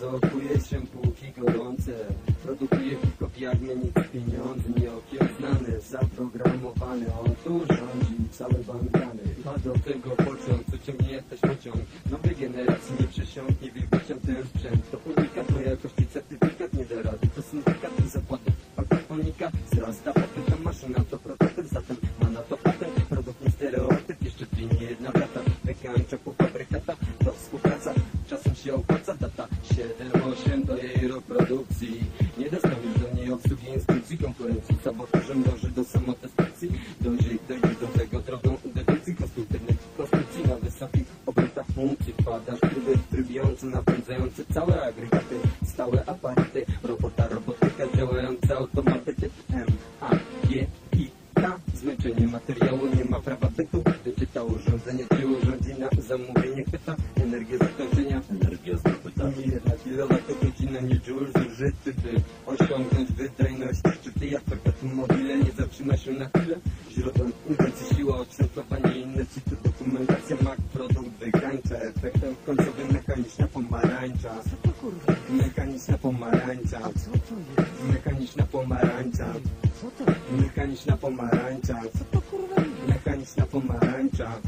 Załatuje się półki gorące. Produkuje hip-hop jak mnie nic pieniądze Nie okiełznany, zaprogramowany On tu rządzi cały bankany. A do tego pociąg, co ciągnie jak też pociąg. Nowej generacji nie przesiąknie Wielkością ten sprzęt. To unikat do jakości, certyfikat nie da rady. To syndykat i zapłaty Faktofonika wzrasta popyta maszyna. To prototyp, zatem ma na to patent Produkt nie stereotyp, jeszcze dwie nie jedna data Wykańcza po fabrykata To współpraca, czasem się opłaca Data 7-8 to jej rok produkcji Nie dostaniesz do niej obsługi instrukcji konkurencji Sabotażem dąży do samotestacji Dojdzie, dojdzie do tego drogą inwestycji. Konstruktywnych konstrukcji na wysokich obrotach funkcji. Wpadasz tryby trybiące, napędzające całe agregaty. Stałe aparaty, robota, robotyka Działające automaty typ M, A, G, I, K. Zmęczenie materiału nie ma prawa bytu. Wyczyta urządzenie czy urządzi na zamówienie Chwyta. Energię zakończenia Energia zdobyta Jedna kilowatogodzina nie joule zużyty By osiągnąć wydajność szczyty Jak perpetuum mobile nie zatrzyma się na chwilę Źródłem inwencji siła oczęstowanie inne city Dokumentacja Mac produkt wykańcza Efektem końcowym mechaniczna pomarańcza Co to kurwa? Mechaniczna pomarańcza Co to jest? Mechaniczna pomarańcza Co to? Mechaniczna pomarańcza Co to kurwa? Mechaniczna pomarańcza